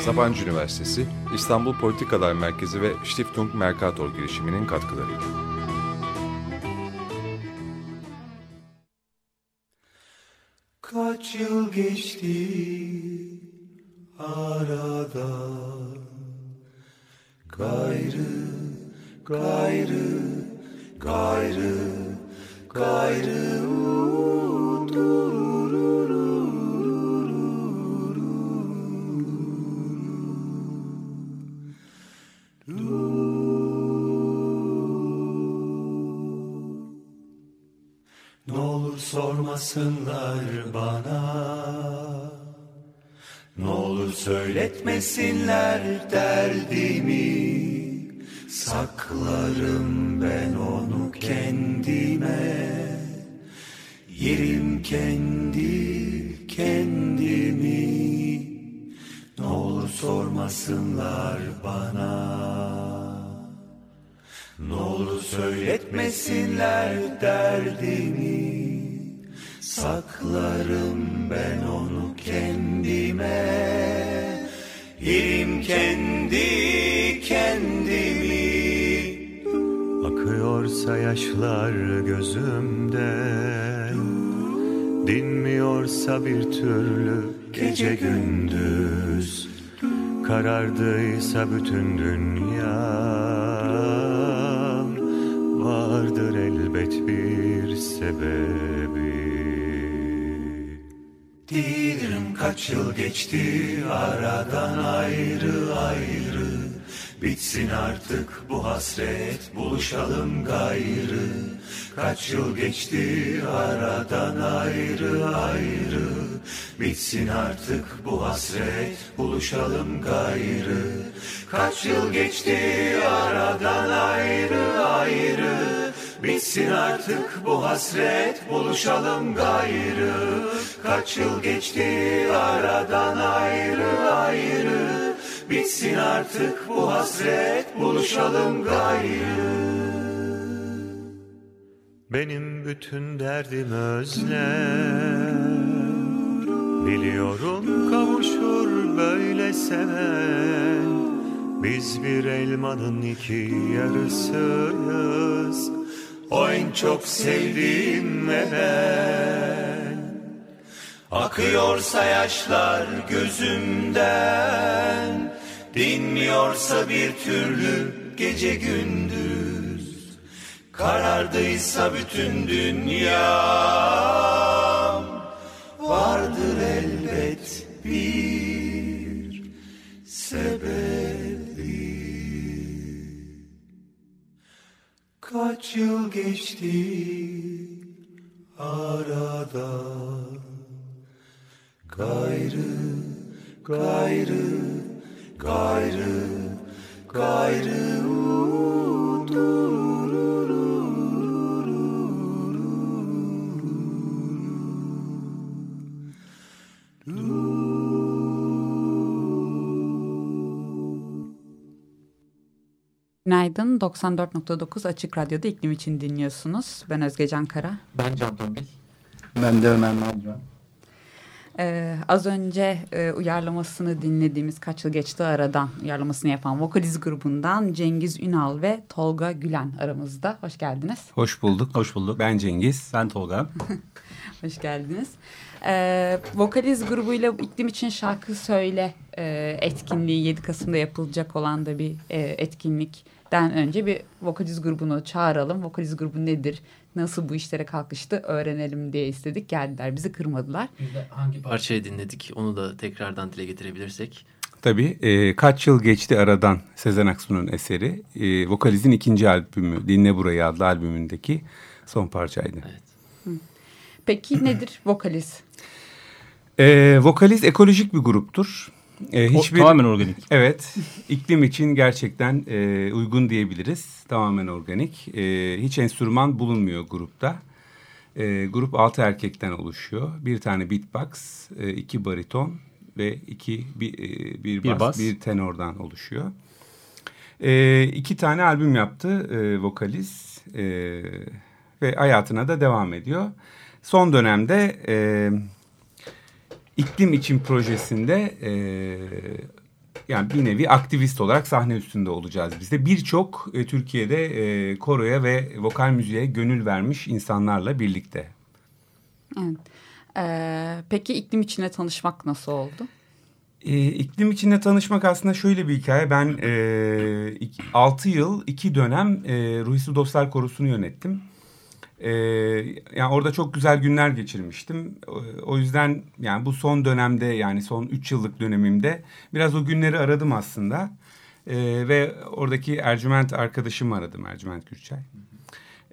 Sabancı Üniversitesi, İstanbul Politikalar Merkezi ve Stiftung Mercator girişiminin katkılarıyla. Kaç yıl geçti arada Gayrı, gayrı, gayrı, gayrı Ne söyletmesinler derdimi. Saklarım ben onu kendime. Yerim kendi kendimi. Ne olur sormasınlar bana. Ne olur söyletmesinler derdimi. Saklarım ben onu kendime Yerim kendi kendimi. Akıyorsa yaşlar gözümden Dinmiyorsa bir türlü gece gündüz. Karardıysa bütün dünya. Vardır elbet bir sebebi Dilerim kaç yıl geçti aradan ayrı ayrı. Bitsin artık bu hasret buluşalım gayrı. Kaç yıl geçti aradan ayrı ayrı. Bitsin artık bu hasret buluşalım gayrı. Kaç yıl geçti aradan ayrı ayrı Bitsin artık bu hasret buluşalım gayrı. Kaç yıl geçti aradan ayrı ayrı. Bitsin artık bu hasret buluşalım gayrı. Benim bütün derdim özlem Biliyorum kavuşur böyle seven Biz bir elmanın iki yarısıyız O en çok sevdiğim ve ben Akıyorsa yaşlar gözümden Dinmiyorsa bir türlü gece gündüz. Karardıysa bütün dünya Vardır elbet bir sebebi Kaç yıl geçti arada? Gayrı, gayrı, gayrı, gayrı Günaydın. 94.9 Açık Radyo'da iklim için dinliyorsunuz. Ben Özge Can Kara. Ben Can Tombil. Ben de Ömer Madra. Ee, az önce e, uyarlamasını dinlediğimiz kaç yıl geçti aradan uyarlamasını yapan Vokaliz grubundan Cengiz Ünal ve Tolga Gülen aramızda. Hoş geldiniz. Hoş bulduk. Hoş bulduk. Ben Cengiz. Ben Tolga. Hoş geldiniz. Ee, Vokaliz grubuyla iklim için şarkı söyle e, etkinliği 7 Kasım'da yapılacak olan da bir e, etkinlikten önce bir Vokaliz grubunu çağıralım. Vokaliz grubu nedir? Nasıl bu işlere kalkıştı öğrenelim diye istedik. Geldiler bizi kırmadılar. Biz de hangi parçayı dinledik onu da tekrardan dile getirebilirsek. Tabii e, kaç yıl geçti aradan Sezen Aksu'nun eseri. E, Vokaliz'in ikinci albümü Dinle Burayı adlı albümündeki son parçaydı. Evet. Peki nedir Vokaliz? E, Vokaliz ekolojik bir gruptur. E, O, tamamen organik. Evet, iklim için gerçekten e, uygun diyebiliriz. Tamamen organik. E, hiç enstrüman bulunmuyor grupta. E, grup altı erkekten oluşuyor. Bir tane beatbox, e, iki bariton ve iki bir, e, bir, Bir bas, bas. bir tenordan oluşuyor. E, iki tane albüm yaptı e, vokalist e, ve hayatına da devam ediyor. Son dönemde e, iklim için projesinde e, yani bir nevi aktivist olarak sahne üstünde olacağız biz de. Birçok e, Türkiye'de e, koroya ve vokal müziğe gönül vermiş insanlarla birlikte. Evet. Ee, peki iklim içine tanışmak nasıl oldu? E, iklim içinde tanışmak aslında şöyle bir hikaye. Ben e, iki- 6 yıl, iki dönem e, Ruhisi Dostlar Korosu'nu yönettim. E, yani orada çok güzel günler geçirmiştim. O, yüzden yani bu son dönemde yani son 3 yıllık dönemimde biraz o günleri aradım aslında. E, ve oradaki Ercüment arkadaşımı aradım Ercüment Gürçay.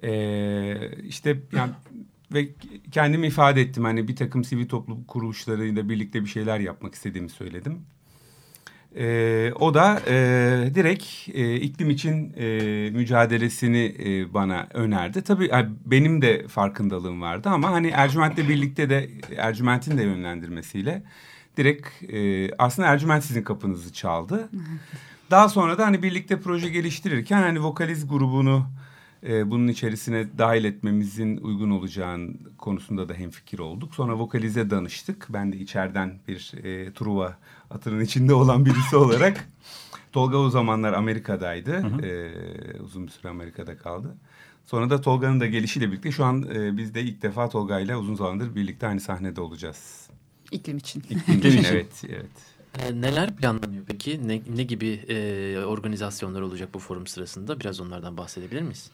E, işte yani ve kendimi ifade ettim. Hani bir takım sivil toplum kuruluşlarıyla birlikte bir şeyler yapmak istediğimi söyledim. Ee, o da e, direkt e, iklim için e, mücadelesini e, bana önerdi. Tabii yani benim de farkındalığım vardı ama hani Ercüment'le birlikte de Ercüment'in de yönlendirmesiyle direkt e, aslında Ercüment sizin kapınızı çaldı. Daha sonra da hani birlikte proje geliştirirken hani vokaliz grubunu e, bunun içerisine dahil etmemizin uygun olacağın konusunda da hemfikir olduk. Sonra vokalize danıştık. Ben de içeriden bir e, Truva atının içinde olan birisi olarak. Tolga o zamanlar Amerika'daydı. E, uzun bir süre Amerika'da kaldı. Sonra da Tolga'nın da gelişiyle birlikte şu an e, biz de ilk defa Tolga'yla uzun zamandır birlikte aynı sahnede olacağız. İklim için. İklim için evet, evet. E, neler planlanıyor peki? Ne, ne gibi e, organizasyonlar olacak bu forum sırasında? Biraz onlardan bahsedebilir miyiz?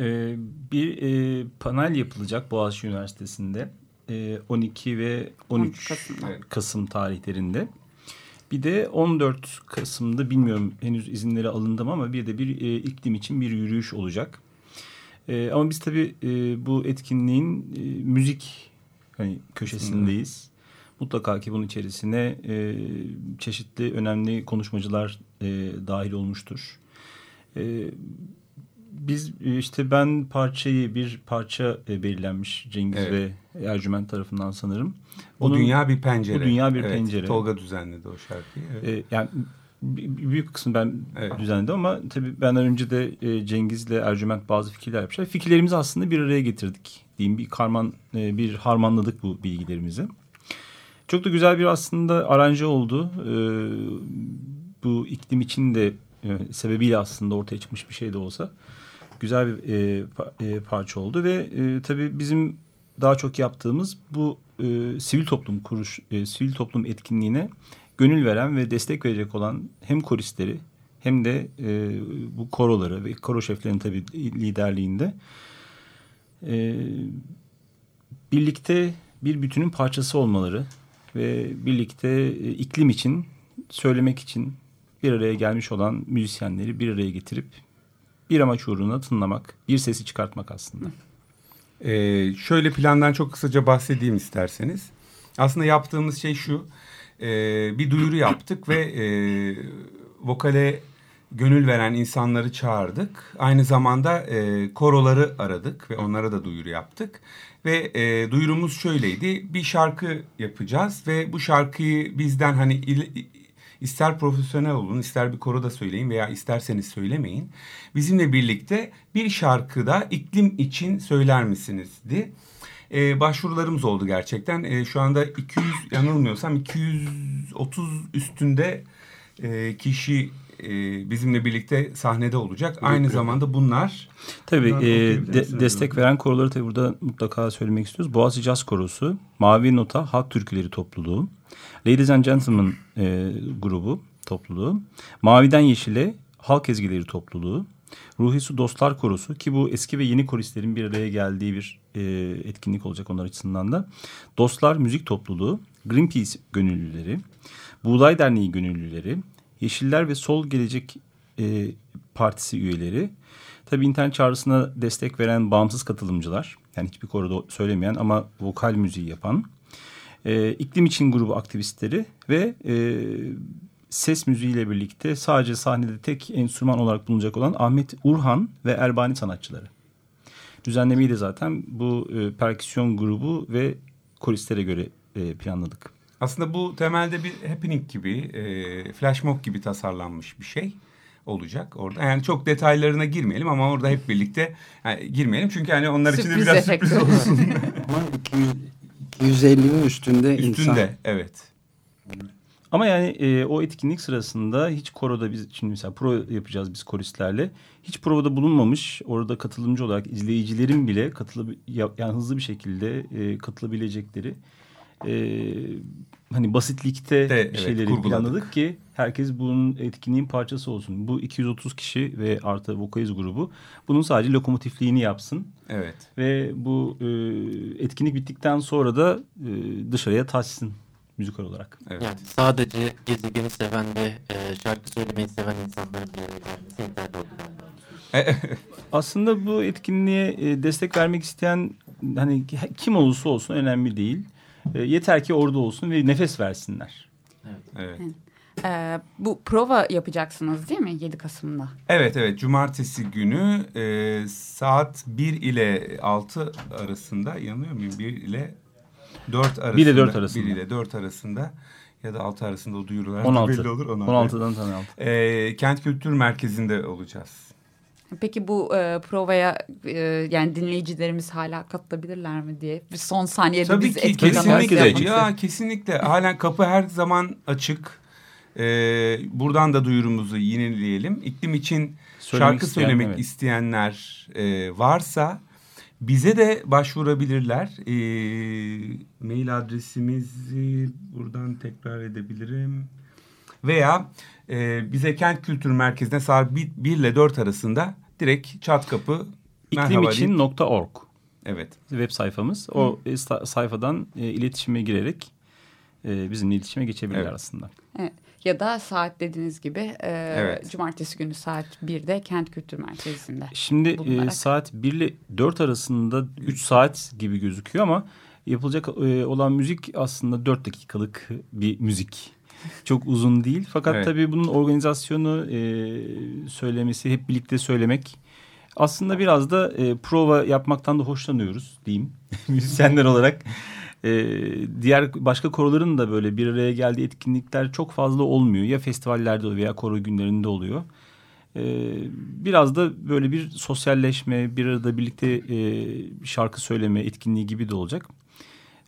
Ee, bir e, panel yapılacak Boğaziçi Üniversitesi'nde e, 12 ve 13 Kasım'da. Kasım tarihlerinde. Bir de 14 Kasım'da bilmiyorum henüz izinleri alındı mı ama bir de bir e, iklim için bir yürüyüş olacak. E, ama biz tabii e, bu etkinliğin e, müzik hani köşesindeyiz. Mutlaka ki bunun içerisine e, çeşitli önemli konuşmacılar e, dahil olmuştur. E, biz e, işte ben parçayı bir parça e, belirlenmiş Cengiz Evet. ve Ercüment tarafından sanırım. Bu Onun- dünya bir pencere. Bu dünya bir Evet, pencere. Tolga düzenledi o şarkıyı. Evet. E, yani büyük kısmı ben Evet. düzenledim ama tabii benden önce de e, Cengiz'le Ercüment bazı fikirler yapmışlar. Fikirlerimizi aslında bir araya getirdik diyeyim. Bir karman bir harmanladık bu bilgilerimizi. Çok da güzel bir aslında aranje oldu. E, bu iklim için de e, sebebiyle aslında ortaya çıkmış bir şey de olsa güzel bir e, e, parça oldu ve e, tabii bizim daha çok yaptığımız bu sivil toplum kuruş sivil toplum etkinliğine gönül veren ve destek verecek olan hem koristleri hem de e, bu koroları ve koro şeflerinin tabii liderliğinde e, birlikte bir bütünün parçası olmaları ve birlikte e, iklim için söylemek için bir araya gelmiş olan müzisyenleri bir araya getirip bir amaç uğruna tınlamak, bir sesi çıkartmak aslında. Ee, şöyle plandan çok kısaca bahsedeyim isterseniz. Aslında yaptığımız şey şu. Ee, bir duyuru yaptık ve e, vokale gönül veren insanları çağırdık. Aynı zamanda e, koroları aradık ve onlara da duyuru yaptık. Ve e, duyurumuz şöyleydi. Bir şarkı yapacağız ve bu şarkıyı bizden hani il- ister profesyonel olun, ister bir koroda söyleyin veya isterseniz söylemeyin. Bizimle birlikte bir şarkıda iklim için söyler misinizdi. Ee, başvurularımız oldu gerçekten. Ee, şu anda 200 yanılmıyorsam 230 üstünde e, kişi e, bizimle birlikte sahnede olacak. Aynı zamanda bunlar. Tabii Bunlar e, de- destek veren koroları tabii burada mutlaka söylemek istiyoruz. Boğaziçi Caz Korosu, Mavi Nota Halk Türküleri Topluluğu, Ladies and Gentlemen e, grubu topluluğu, Maviden Yeşile Halk Ezgileri Topluluğu, Ruhi Su Dostlar Korosu ki bu eski ve yeni koristlerin bir araya geldiği bir e, etkinlik olacak onlar açısından da. Dostlar Müzik Topluluğu, Greenpeace Gönüllüleri, Buğday Derneği Gönüllüleri, Yeşiller ve Sol Gelecek e, Partisi üyeleri, tabii internet çağrısına destek veren bağımsız katılımcılar, yani hiçbir konuda söylemeyen ama vokal müziği yapan, E, iklim için grubu aktivistleri ve e, ses müziğiyle birlikte sadece sahnede tek enstrüman olarak bulunacak olan Ahmet Urhan ve Erbani sanatçıları. Düzenlemeyi de zaten bu e, perküsyon grubu ve koristlere göre e, planladık. Aslında bu temelde bir happening gibi, e, flash mob gibi tasarlanmış bir şey olacak orada. Yani çok detaylarına girmeyelim ama orada hep birlikte yani girmeyelim. Çünkü hani onlar için de Sürpriz biraz sürpriz olsun. Ama 200, 250'nin üstünde, insan. Üstünde evet. Ama yani e, o etkinlik sırasında hiç koroda biz şimdi mesela pro yapacağız biz koristlerle. Hiç provada bulunmamış orada katılımcı olarak izleyicilerin bile katılı yani hızlı bir şekilde e, katılabilecekleri e, hani basitlikte De, bir evet, şeyleri kurguladık. planladık ki herkes bunun etkinliğin parçası olsun. Bu 230 kişi ve artı vokaliz grubu bunun sadece lokomotifliğini yapsın. Evet. Ve bu e, etkinlik bittikten sonra da e, dışarıya taşsın müzikal olarak. Evet. Yani sadece gezegeni seven ve e, şarkı söylemeyi seven insanların bir araya gelmesi yeterli oldu galiba. Aslında bu etkinliğe e, destek vermek isteyen hani kim olursa olsun önemli değil. E, yeter ki orada olsun ve nefes versinler. Evet. Ee, bu prova yapacaksınız değil mi 7 Kasım'da? Evet evet cumartesi günü e, saat 1 ile 6 arasında yanılıyor muyum? 1 ile 4 arasında. 1 ile 4 arasında. 1 ile 4 arasında ya da 6 arasında o duyurular 16. belli olur. 16. 16'dan tane altı. E, Kent Kültür Merkezi'nde olacağız. Peki bu e, provaya e, yani dinleyicilerimiz hala katılabilirler mi diye bir son saniyede Tabii biz ki kesinlikle. Ya kesinlikle. Halen kapı her zaman açık. Ee, buradan da duyurumuzu yineleyelim. İklim için Söylemek şarkı isteyen, söylemek evet. isteyenler e, varsa bize de başvurabilirler. Ee, mail adresimizi buradan tekrar edebilirim. Veya e, bize Kent Kültür Merkezi'ne saat 1, 1 ile 4 arasında direkt çat kapı İklimiçin.org Evet. web sayfamız. O e, sa- sayfadan e, iletişime girerek e, bizimle iletişime geçebilirler Evet. aslında. Evet. Ya da saat dediğiniz gibi e, Evet. cumartesi günü saat 1'de Kent Kültür Merkezi'nde. Şimdi e, saat 1 ile 4 arasında 3 saat gibi gözüküyor ama yapılacak e, olan müzik aslında 4 dakikalık bir müzik. Çok uzun değil fakat Evet. tabii bunun organizasyonu e, söylemesi hep birlikte söylemek aslında biraz da e, prova yapmaktan da hoşlanıyoruz diyeyim müzisyenler olarak. E, diğer başka koroların da böyle bir araya geldiği etkinlikler çok fazla olmuyor. Ya festivallerde oluyor veya koro günlerinde oluyor. Ee, biraz da böyle bir sosyalleşme, bir arada birlikte e, şarkı söyleme etkinliği gibi de olacak.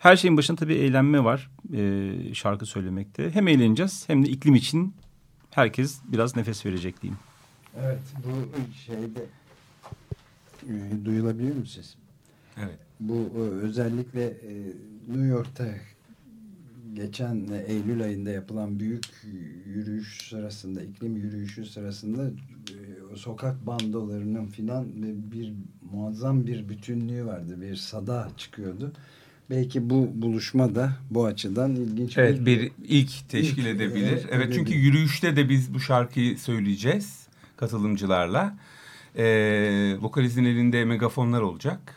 Her şeyin başında tabii eğlenme var e, şarkı söylemekte. Hem eğleneceğiz hem de iklim için herkes biraz nefes verecek diyeyim. Evet bu şeyde e, duyulabiliyor mu sesim? Evet. Bu e, özellikle e, New York'ta geçen e, Eylül ayında yapılan büyük yürüyüş sırasında, iklim yürüyüşü sırasında o sokak bandolarının filan bir muazzam bir bütünlüğü vardı. Bir sada çıkıyordu. Belki bu buluşma da bu açıdan ilginç Evet bir ilk teşkil İlk, edebilir. evet, Evet çünkü yürüyüşte de biz bu şarkıyı söyleyeceğiz katılımcılarla. Ee, vokalizin elinde megafonlar olacak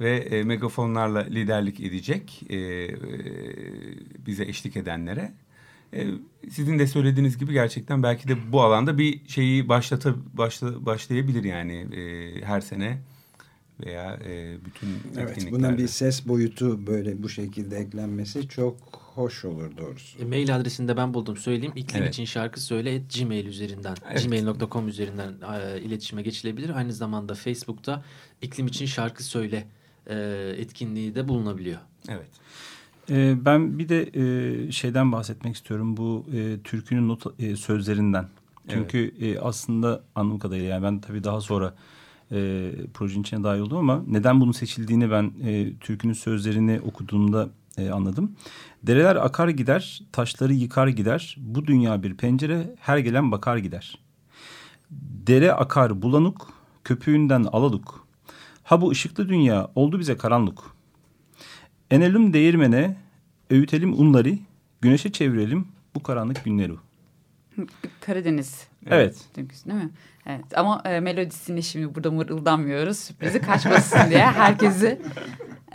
ve e, megafonlarla liderlik edecek e, e, bize eşlik edenlere. E, sizin de söylediğiniz gibi gerçekten belki de bu alanda bir şeyi başlata başla, başlayabilir yani e, her sene veya e, bütün Evet, etkinliklerde. buna bir ses boyutu böyle bu şekilde eklenmesi çok hoş olur doğrusu. E, mail adresini de ben buldum söyleyeyim. İklim Evet. için şarkı söyle et gmail üzerinden Evet. gmail.com üzerinden e, iletişime geçilebilir. Aynı zamanda Facebook'ta iklim için şarkı söyle e, etkinliği de bulunabiliyor. Evet. Ee, ben bir de e, şeyden bahsetmek istiyorum bu e, türkünün not, e, sözlerinden. Çünkü e, aslında anladığım kadarıyla yani ben tabii daha sonra e, projenin içine dahil oldum ama neden bunun seçildiğini ben e, türkünün sözlerini okuduğumda e, anladım. Dereler akar gider, taşları yıkar gider. Bu dünya bir pencere, her gelen bakar gider. Dere akar bulanuk, köpüğünden alaluk. Ha bu ışıklı dünya oldu bize karanlık. Enelim değirmene, öğütelim unları, güneşe çevirelim bu karanlık günleri. Karadeniz Evet. türküsü değil mi? Evet ama e, melodisini şimdi burada mırıldanmıyoruz. Sürprizi kaçmasın diye herkesi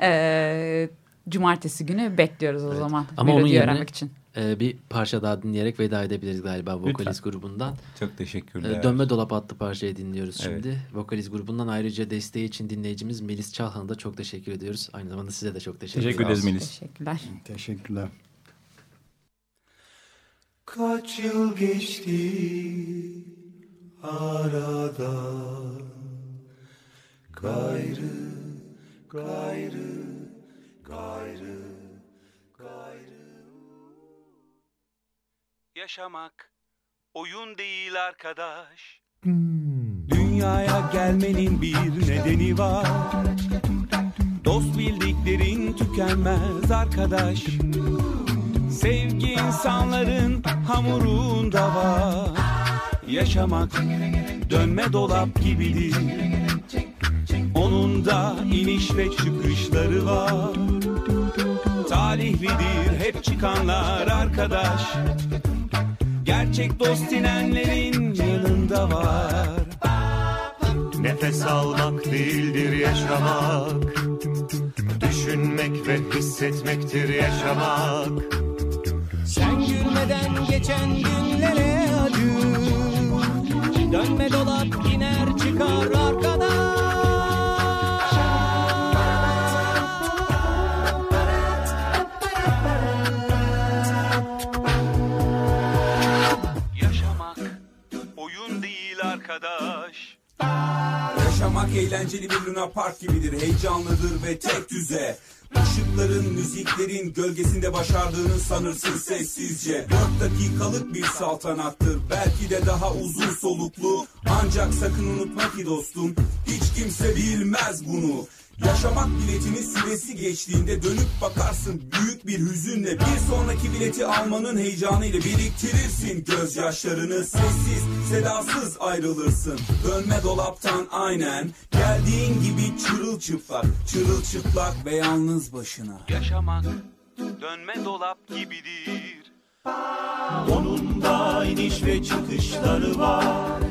e, cumartesi günü bekliyoruz o Evet. zaman. Ama onun melodiyi yerine- öğrenmek için. Ee, bir parça daha dinleyerek veda edebiliriz galiba Lütfen. Vokaliz grubundan. Çok teşekkürler. Ee, Dönme Dolap adlı parçayı dinliyoruz Evet. şimdi. Vokaliz grubundan ayrıca desteği için dinleyicimiz Melis Çalhan'a da çok teşekkür ediyoruz. Aynı zamanda size de çok teşekkür, Teşekkür ederiz ederiz. Melis. Teşekkürler. Teşekkürler. Kaç yıl geçti arada Gayrı, gayrı, gayrı, gayrı Yaşamak oyun değil arkadaş. Dünyaya gelmenin bir nedeni var Dost bildiklerin tükenmez arkadaş. İnsanların hamurunda var. Yaşamak dönme dolap gibidir. Onun da iniş ve çıkışları var. Talihlidir hep çıkanlar arkadaş. Gerçek dost inenlerin yanında var. Nefes almak değildir yaşamak Düşünmek ve hissetmektir yaşamak gülmeden geçen günlere acı Dönme dolap iner çıkar arkadaş Yaşamak oyun değil arkadaş Yaşamak eğlenceli bir Luna Park gibidir. Heyecanlıdır ve tek düze. Işıkların, müziklerin gölgesinde başardığını sanırsın sessizce. Dört dakikalık bir saltanattır. Belki de daha uzun soluklu. Ancak sakın unutma ki dostum. Hiç kimse bilmez bunu. Yaşamak biletinin süresi geçtiğinde dönüp bakarsın büyük bir hüzünle. Bir sonraki bileti almanın heyecanıyla biriktirirsin. Gözyaşlarını sessiz sedasız ayrılırsın. Dönme dolaptan aynen geldiğin gibi çırılçıplak çırılçıplak ve yalnız başına. Yaşamak dönme dolap gibidir. Onun da iniş ve çıkışları var.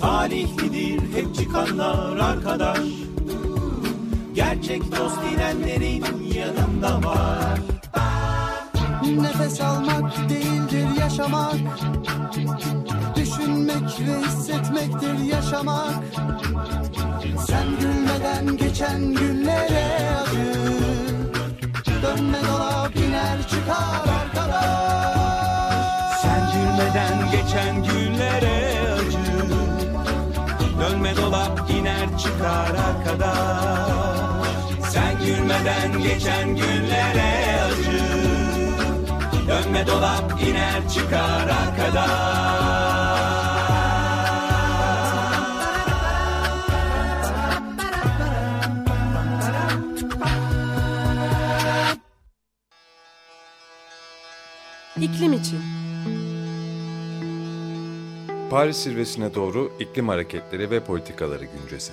Talihlidir hep çıkanlar arkadaş Gerçek dost inenlerin yanında var. Nefes almak değildir yaşamak. Düşünmek ve hissetmektir yaşamak. Sen gülmeden geçen günlere acı. Dönme dolap iner çıkar arkadaş Sen gülmeden geçen günlere acı. Dönme dolap iner çıkar arkadaş Sen gülmeden geçen günlere acı Dönme dolap iner çıkar arkadaş İklim için. Paris zirvesine doğru iklim hareketleri ve politikaları güncesi.